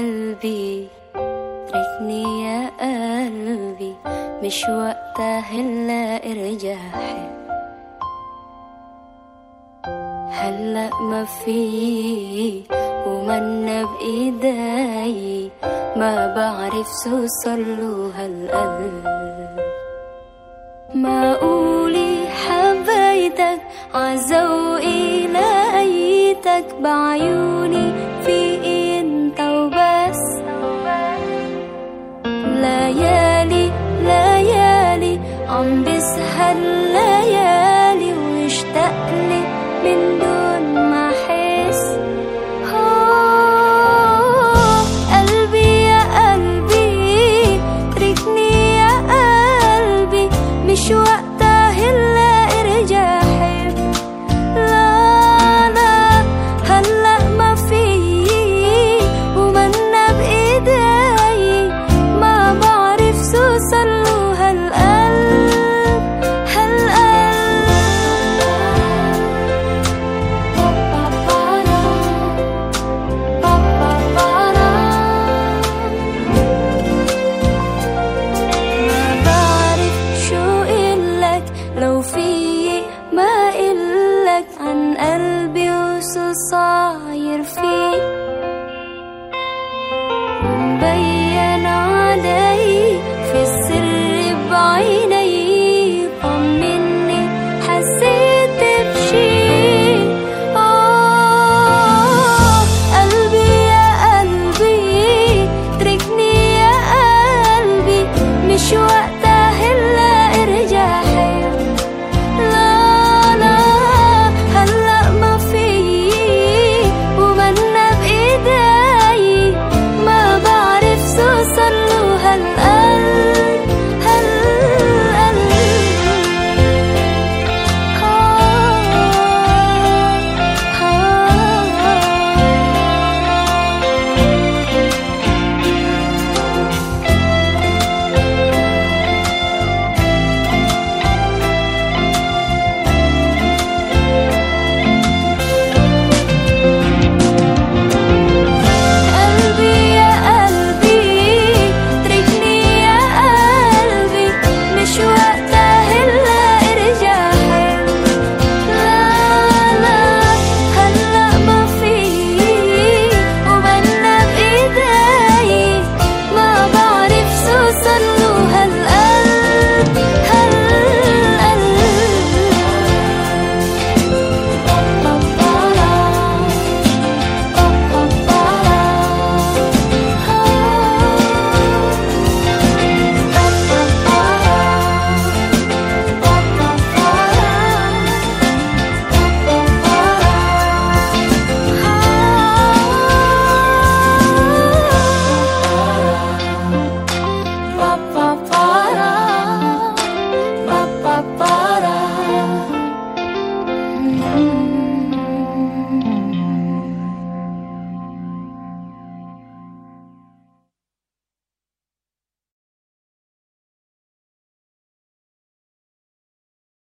قلبي. ركني يا قلبي. مش وقتها إلا ارجاحي هلا ما في ومنا بإيدي. ما بعرف سوصله هالقلب. ما قولي حبيتك عزوقي لقيتك بعيوني في إيه عم بسهر ليالي واشتقلي من دون